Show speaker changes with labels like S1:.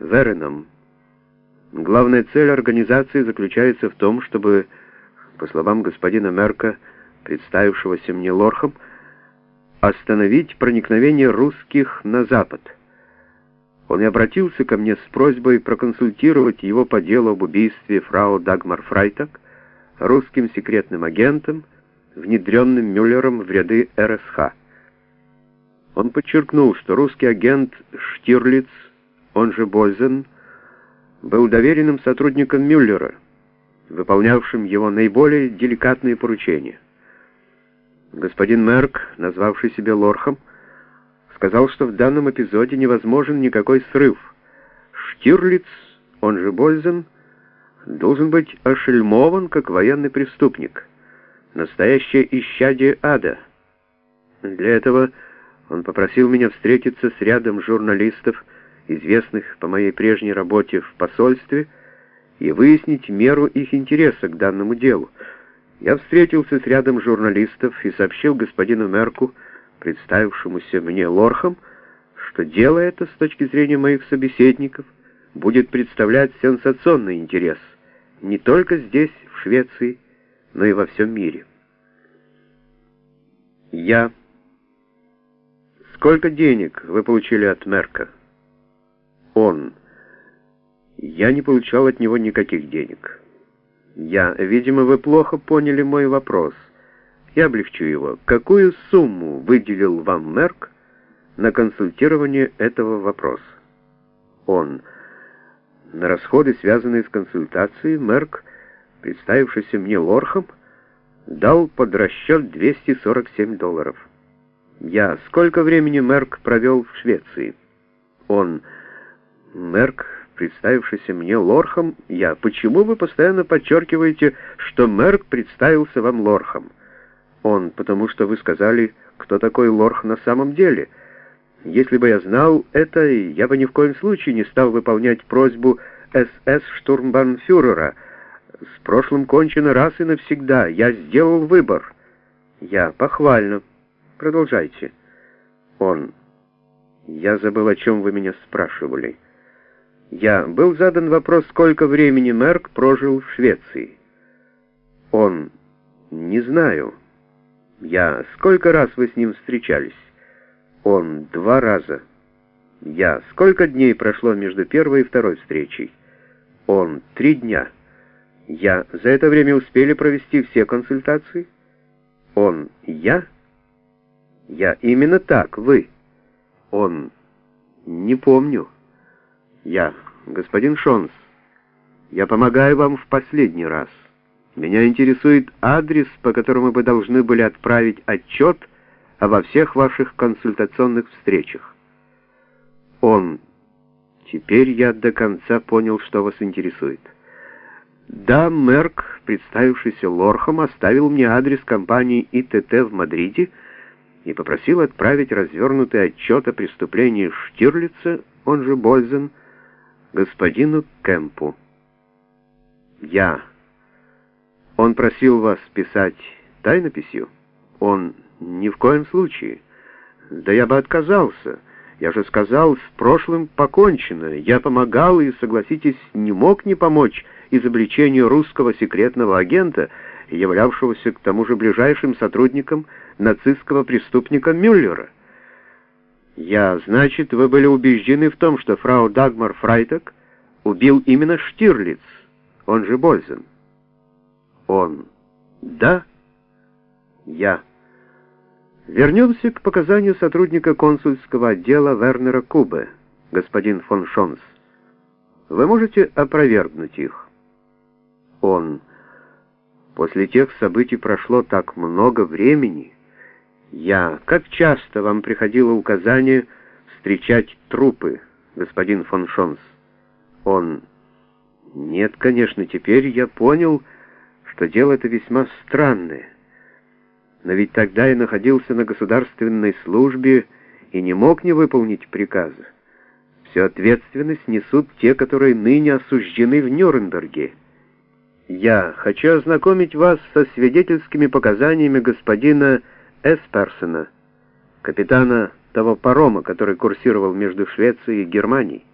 S1: Вереном. Главная цель организации заключается в том, чтобы, по словам господина Мерка, представившегося мне Лорхом, остановить проникновение русских на Запад. Он и обратился ко мне с просьбой проконсультировать его по делу об убийстве фрау Дагмар Фрайтак русским секретным агентом, внедренным Мюллером в ряды РСХ. Он подчеркнул, что русский агент Штирлиц, он же Бользен, был доверенным сотрудником Мюллера, выполнявшим его наиболее деликатные поручения. Господин Мерк, назвавший себя Лорхом, сказал, что в данном эпизоде невозможен никакой срыв. Штирлиц, он же Бользен, должен быть ошельмован как военный преступник, настоящее исчадие ада. Для этого он попросил меня встретиться с рядом журналистов, известных по моей прежней работе в посольстве, и выяснить меру их интереса к данному делу. Я встретился с рядом журналистов и сообщил господину Мерку, представившемуся мне Лорхом, что дело это с точки зрения моих собеседников будет представлять сенсационный интерес не только здесь, в Швеции, но и во всем мире. Я. Сколько денег вы получили от Мерка? Он. Я не получал от него никаких денег. Я. Видимо, вы плохо поняли мой вопрос. Я облегчу его. Какую сумму выделил вам Мерк на консультирование этого вопроса? Он. На расходы, связанные с консультацией, Мерк, представившийся мне лорхом, дал под расчет 247 долларов. Я. Сколько времени Мерк провел в Швеции? Он. Мерк, представившийся мне лорхом, я. Почему вы постоянно подчеркиваете, что Мерк представился вам лорхом? Он, потому что вы сказали, кто такой Лорх на самом деле. Если бы я знал это, я бы ни в коем случае не стал выполнять просьбу СС-штурмбанфюрера. С прошлым кончено раз и навсегда. Я сделал выбор. Я. Похвально. Продолжайте. Он. Я забыл, о чем вы меня спрашивали. Я. Был задан вопрос, сколько времени Мерк прожил в Швеции. Он. Не знаю. Я. Сколько раз вы с ним встречались? Он. Два раза. Я. Сколько дней прошло между первой и второй встречей? Он. Три дня. Я. За это время успели провести все консультации? Он. Я? Я. Именно так, вы. Он. Не помню. Я. Господин Шонс, я помогаю вам в последний раз. Меня интересует адрес, по которому вы должны были отправить отчет обо всех ваших консультационных встречах. Он. Теперь я до конца понял, что вас интересует. Да, Мерк, представившийся Лорхом, оставил мне адрес компании ИТТ в Мадриде и попросил отправить развернутый отчет о преступлении Штирлица, он же Бользен, господину Кемпу. Я... Он просил вас писать тайнописью? Он ни в коем случае. Да я бы отказался. Я же сказал, с прошлым покончено. Я помогал и, согласитесь, не мог не помочь изобличению русского секретного агента, являвшегося к тому же ближайшим сотрудником нацистского преступника Мюллера. Я, значит, вы были убеждены в том, что фрау Дагмар Фрайтек убил именно Штирлиц, он же Бользен. Он. Да. Я. Вернемся к показанию сотрудника консульского отдела Вернера Кубе, господин фон Шонс. Вы можете опровергнуть их? Он. После тех событий прошло так много времени. Я. Как часто вам приходило указание встречать трупы, господин фон Шонс? Он. Нет, конечно, теперь я понял, что дело это весьма странное. Но ведь тогда я находился на государственной службе и не мог не выполнить приказа. Всю ответственность несут те, которые ныне осуждены в Нюрнберге. Я хочу ознакомить вас со свидетельскими показаниями господина Эсперсона, капитана того парома, который курсировал между Швецией и Германией.